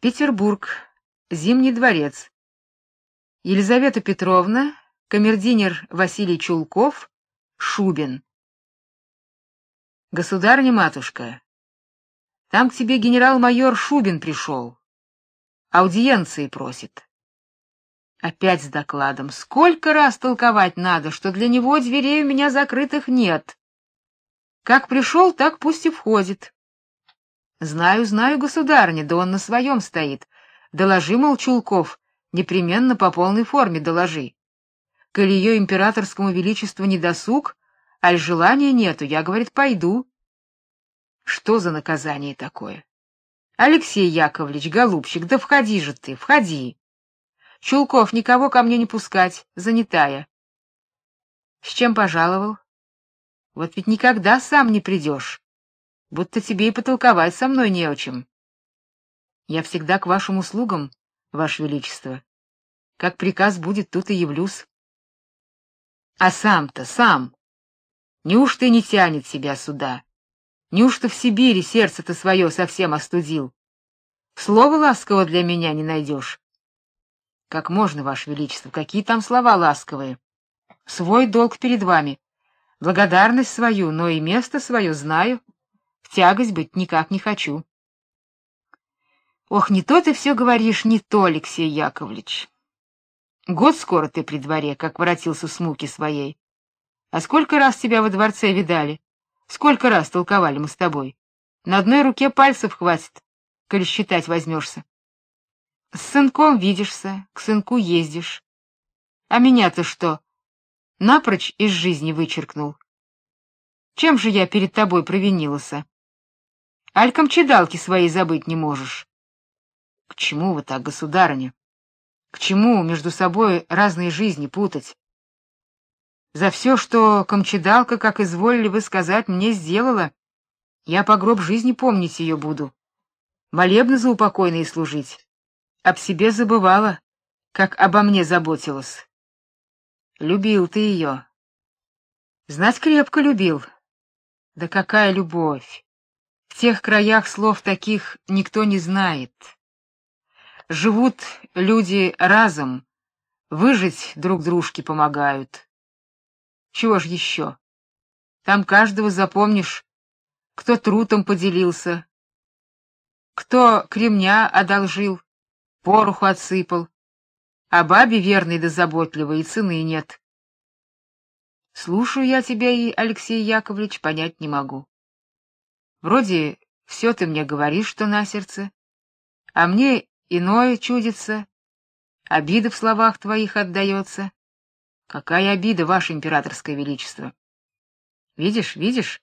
Петербург. Зимний дворец. Елизавета Петровна, камердинер Василий Чулков, Шубин. Государыня-матушка, там к тебе генерал-майор Шубин пришел. Аудиенции просит. Опять с докладом. Сколько раз толковать надо, что для него дверей у меня закрытых нет. Как пришел, так пусть и входит. Знаю, знаю, государыня, да он на своем стоит. Доложи, мол, Чулков, непременно по полной форме доложи. Коли ее императорскому величеству не досуг, аль желания нету, я, говорит, пойду. Что за наказание такое? Алексей Яковлевич, голубчик, да входи же ты, входи. Чулков, никого ко мне не пускать, занятая. С чем пожаловал? Вот ведь никогда сам не придешь. Будто тебе и потолковать со мной не о чем. Я всегда к вашим услугам, ваше величество. Как приказ будет, тут и явлюсь. А сам-то сам. Неужто и не тянет себя сюда? Неужто в Сибири сердце-то свое совсем остудил? Слова ласкового для меня не найдешь. Как можно, ваше величество, какие там слова ласковые? Свой долг перед вами, благодарность свою, но и место свое знаю. Тягость быть никак не хочу. Ох, не то ты все говоришь, не то, Алексей Яковлевич. Год скоро ты при дворе, как воротился с муки своей. А сколько раз тебя во дворце видали? Сколько раз толковали мы с тобой? На одной руке пальцев хватит, коли считать возьмешься. С сынком видишься, к сынку ездишь. А меня-то что? Напрочь из жизни вычеркнул. Чем же я перед тобой провинилась? Альком чедалки своей забыть не можешь. К чему вы так, государыня? К чему между собой разные жизни путать? За все, что Камчедалка, как изволили вы сказать, мне сделала, я по гроб жизни помнить ее буду. Молебны за упокойные служить. Об себе забывала, как обо мне заботилась. Любил ты ее. Знать крепко любил. Да какая любовь! В тех краях слов таких никто не знает. Живут люди разом, выжить друг дружке помогают. Чего ж еще? Там каждого запомнишь, кто трутом поделился, кто кремня одолжил, пороху отсыпал, а бабе верной да заботливой и цены нет. Слушаю я тебя и, Алексей Яковлевич, понять не могу. Вроде все ты мне говоришь, что на сердце, а мне иное чудится, обида в словах твоих отдается. Какая обида, ваше императорское величество. Видишь, видишь,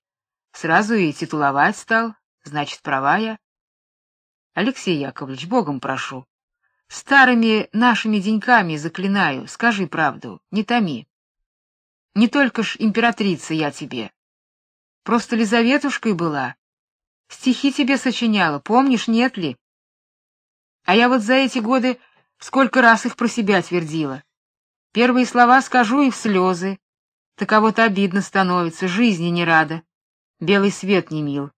сразу и титуловать стал, значит, права я. Алексей Яковлевич, богом прошу, старыми нашими деньками заклинаю, скажи правду, не томи. Не только ж императрица я тебе. Просто Лизаветушкой была. Стихи тебе сочиняла, помнишь, нет ли? А я вот за эти годы сколько раз их про себя твердила. Первые слова скажу и в слезы. Таково-то обидно становится, жизни не рада. Белый свет не мил.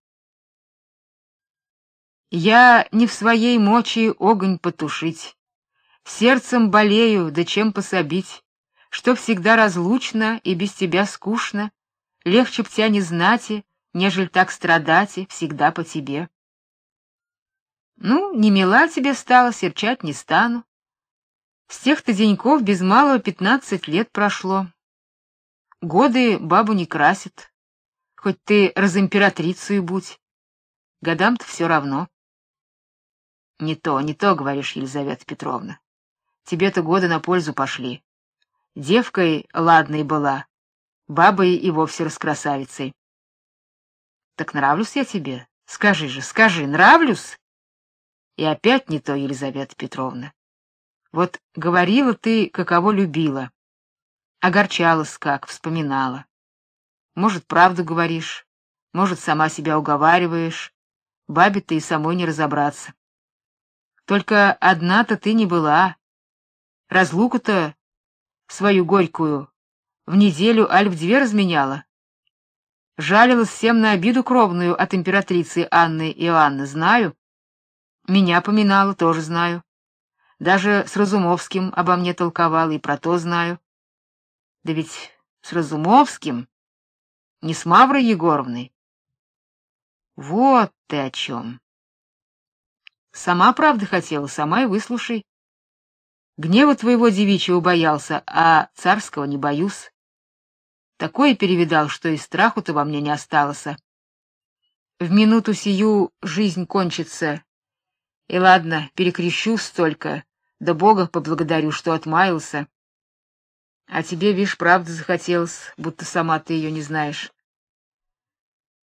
Я не в своей мочи огонь потушить. Сердцем болею, да чем пособить, что всегда разлучно и без тебя скучно, легче б тебя не знати, нежели так страдать всегда по тебе. Ну, не мила тебе стала, серчать не стану. С тех-то деньков без малого пятнадцать лет прошло. Годы бабу не красят. Хоть ты разимператрицей будь. Годам-то все равно. Не то, не то, говоришь, Елизавета Петровна. Тебе-то годы на пользу пошли. Девкой ладной была, бабой и вовсе раскрасавицей. Так нравлюсь я тебе? Скажи же, скажи, нравлюсь? И опять не то, Елизавета Петровна. Вот говорила ты, каково любила. Огорчалась как, вспоминала. Может, правду говоришь, может, сама себя уговариваешь. Бабе ты и самой не разобраться. Только одна-то ты не была. Разлуку-то свою горькую в неделю аль в две разменяла. Жалилась всем на обиду кровную от императрицы Анны Иоанны, знаю. Меня поминала, тоже знаю. Даже с Разумовским обо мне толковала и про то знаю. Да ведь с Разумовским, не с Маврой Егоровной. Вот ты о чем. Сама правда хотела, сама и выслушай. Гнева твоего девичьего боялся, а царского не боюсь. Такое перевидал, что и страху-то во мне не осталось. В минуту сию жизнь кончится. И ладно, перекрещу столько, да Бога поблагодарю, что отмаялся. А тебе, вишь, правда захотелось, будто сама ты ее не знаешь.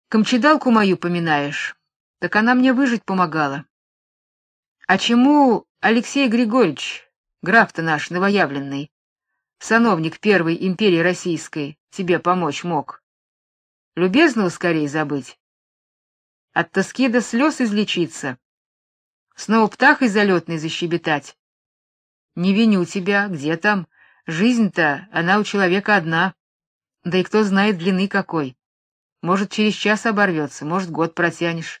Камчедалку мою поминаешь, так она мне выжить помогала. А чему Алексей Григорьевич, граф-то наш новоявленный, сановник первой империи российской, тебе помочь мог? Любезно скорее забыть. От тоски до слез излечиться. Снова птахой залетной защебетать. Не виню тебя, где там? Жизнь-то, она у человека одна. Да и кто знает длины какой. Может, через час оборвется, может, год протянешь.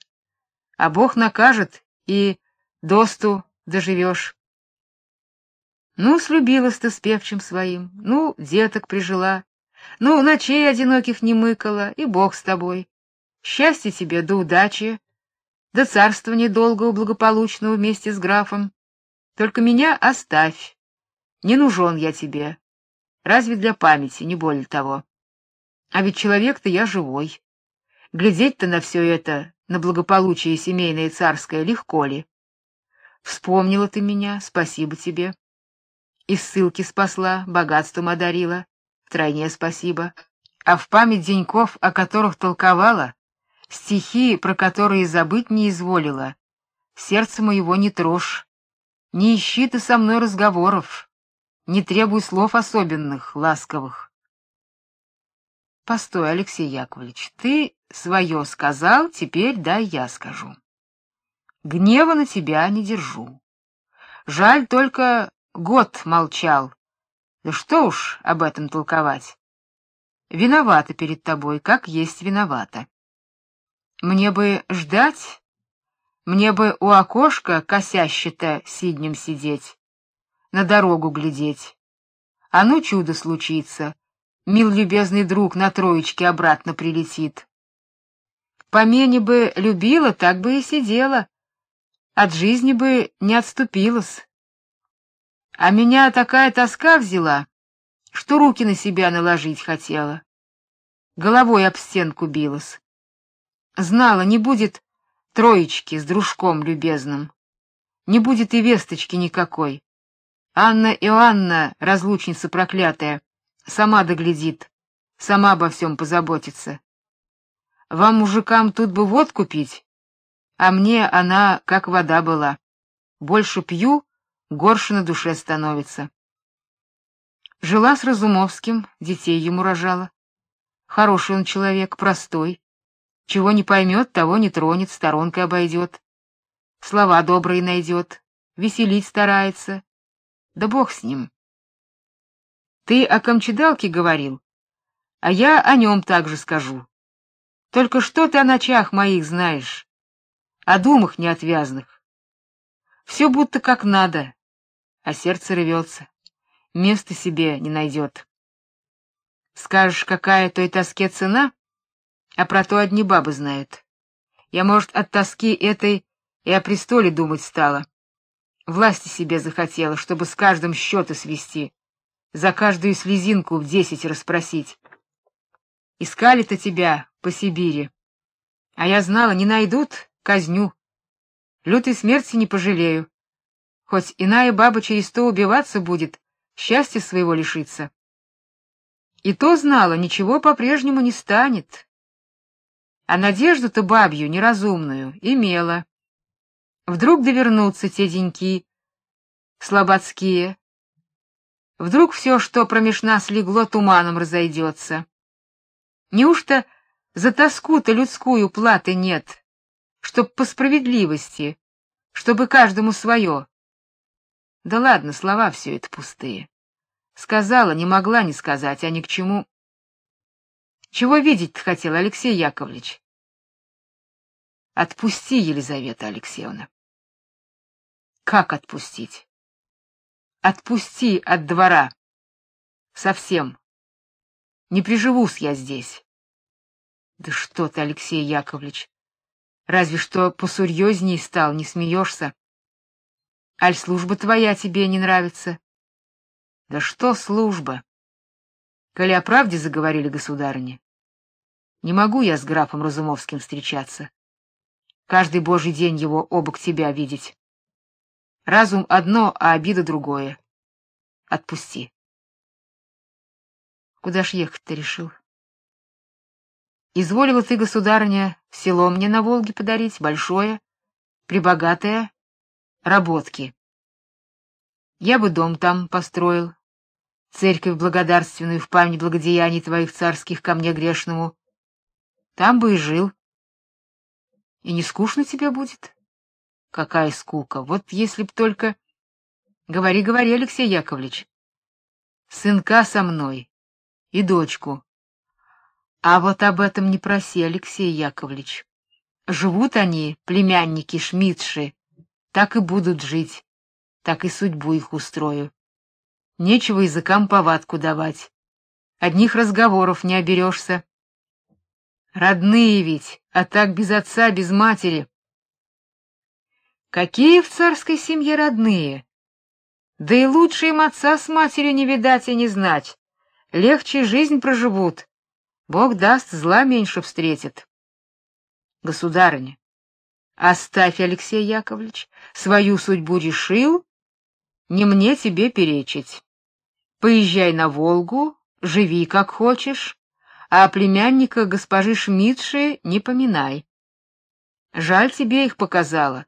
А Бог накажет, и досту доживешь. Ну, слюбилась ты с певчим своим, ну, деток прижила, ну, ночей одиноких не мыкала, и Бог с тобой. Счастья тебе да удачи, да царства недолгого благополучного вместе с графом. Только меня оставь. Не нужен я тебе. Разве для памяти, не более того. А ведь человек-то я живой. Глядеть-то на все это, на благополучие семейное и царское, легко ли? Вспомнила ты меня, спасибо тебе. Из ссылки спасла, богатством одарила, втройне спасибо. А в память деньков, о которых толковала, стихи, про которые забыть не изволила, сердце моего не трожь. Не ищи ты со мной разговоров, не требуй слов особенных, ласковых. Постой, Алексей Яковлевич, ты свое сказал, теперь дай я скажу. Гнева на тебя не держу. Жаль только год молчал. Да что уж об этом толковать. Виновата перед тобой, как есть виновата. Мне бы ждать мне бы у окошка косяще-то сиднем сидеть, на дорогу глядеть. А ну чудо случится, мил любезный друг на троечке обратно прилетит. Помене бы любила, так бы и сидела, от жизни бы не отступилась. А меня такая тоска взяла, что руки на себя наложить хотела. Головой об стенку билась. Знала, не будет троечки с дружком любезным. Не будет и весточки никакой. Анна Иоанна, разлучница проклятая, сама доглядит, сама обо всем позаботится. Вам, мужикам, тут бы водку пить, а мне она как вода была. Больше пью, горше на душе становится. Жила с Разумовским, детей ему рожала. Хороший он человек, простой. Чего не поймет, того не тронет, сторонкой обойдет. Слова добрые найдет, веселить старается. Да бог с ним. Ты о Камчедалке говорил, а я о нем также скажу. Только что ты о ночах моих знаешь, о думах неотвязных. Все будто как надо, а сердце рвется, места себе не найдет. Скажешь, какая той тоске цена? А про то одни бабы знают. Я, может, от тоски этой и о престоле думать стала. Власти себе захотела, чтобы с каждым счеты свести, за каждую слезинку в десять расспросить. Искали-то тебя по Сибири, а я знала, не найдут, казню. Лютой смерти не пожалею. Хоть иная баба через то убиваться будет, счастья своего лишиться. И то знала, ничего по-прежнему не станет а надежду-то бабью неразумную имела. Вдруг довернутся те деньки слободские. Вдруг все, что промеж нас легло, туманом разойдется. Неужто за тоску-то людскую платы нет, чтоб по справедливости, чтобы каждому свое? Да ладно, слова все это пустые. Сказала, не могла не сказать, а ни к чему. Чего видеть хотел Алексей Яковлевич? Отпусти, Елизавета Алексеевна. Как отпустить? Отпусти от двора. Совсем. Не приживусь я здесь. Да что ты, Алексей Яковлевич? Разве что посурьезней стал, не смеешься? Аль служба твоя тебе не нравится? Да что служба? Коли о правде заговорили государыне, не могу я с графом Разумовским встречаться. Каждый божий день его обок тебя видеть. Разум одно, а обида другое. Отпусти. Куда ж ехать-то решил? Изволила ты, государыня, село мне на Волге подарить, большое, прибогатое, работки. Я бы дом там построил, церковь благодарственную в память благодеяний твоих царских ко мне грешному. Там бы и жил. И не скучно тебе будет? Какая скука! Вот если б только... Говори, говори, Алексей Яковлевич. Сынка со мной и дочку. А вот об этом не проси, Алексей Яковлевич. Живут они, племянники Шмидши, так и будут жить, так и судьбу их устрою. Нечего языкам повадку давать. Одних разговоров не оберешься. Родные ведь, а так без отца, без матери. Какие в царской семье родные? Да и лучше им отца с матерью не видать и не знать. Легче жизнь проживут. Бог даст, зла меньше встретит. Государыня, оставь, Алексей Яковлевич, свою судьбу решил, не мне тебе перечить. Поезжай на Волгу, живи как хочешь, а племянника госпожи Шмидши не поминай. Жаль тебе их показала.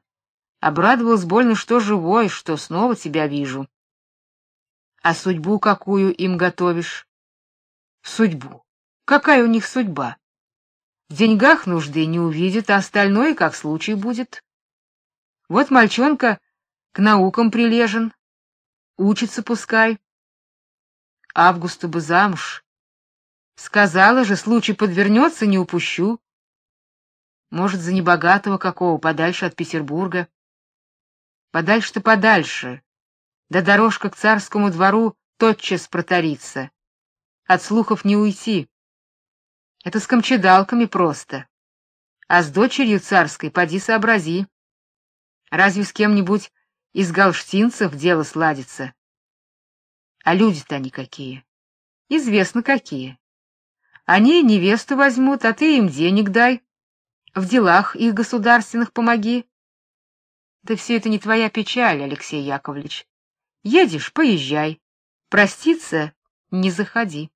Обрадовалась больно, что живой, что снова тебя вижу. А судьбу какую им готовишь? Судьбу. Какая у них судьба? В деньгах нужды не увидит, а остальное как случай будет. Вот мальчонка к наукам прилежен, учится пускай. Августу бы замуж. Сказала же, случай подвернется, не упущу. Может, за небогатого какого подальше от Петербурга. Подальше-то подальше. Да дорожка к царскому двору тотчас протарится. От слухов не уйти. Это с камчедалками просто. А с дочерью царской поди сообрази. Разве с кем-нибудь из галштинцев дело сладится? А люди-то они какие? Известно какие. Они невесту возьмут, а ты им денег дай. В делах их государственных помоги. Да все это не твоя печаль, Алексей Яковлевич. Едешь поезжай. Проститься не заходи.